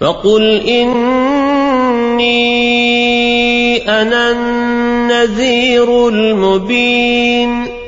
فقل إني أنا النذير المبين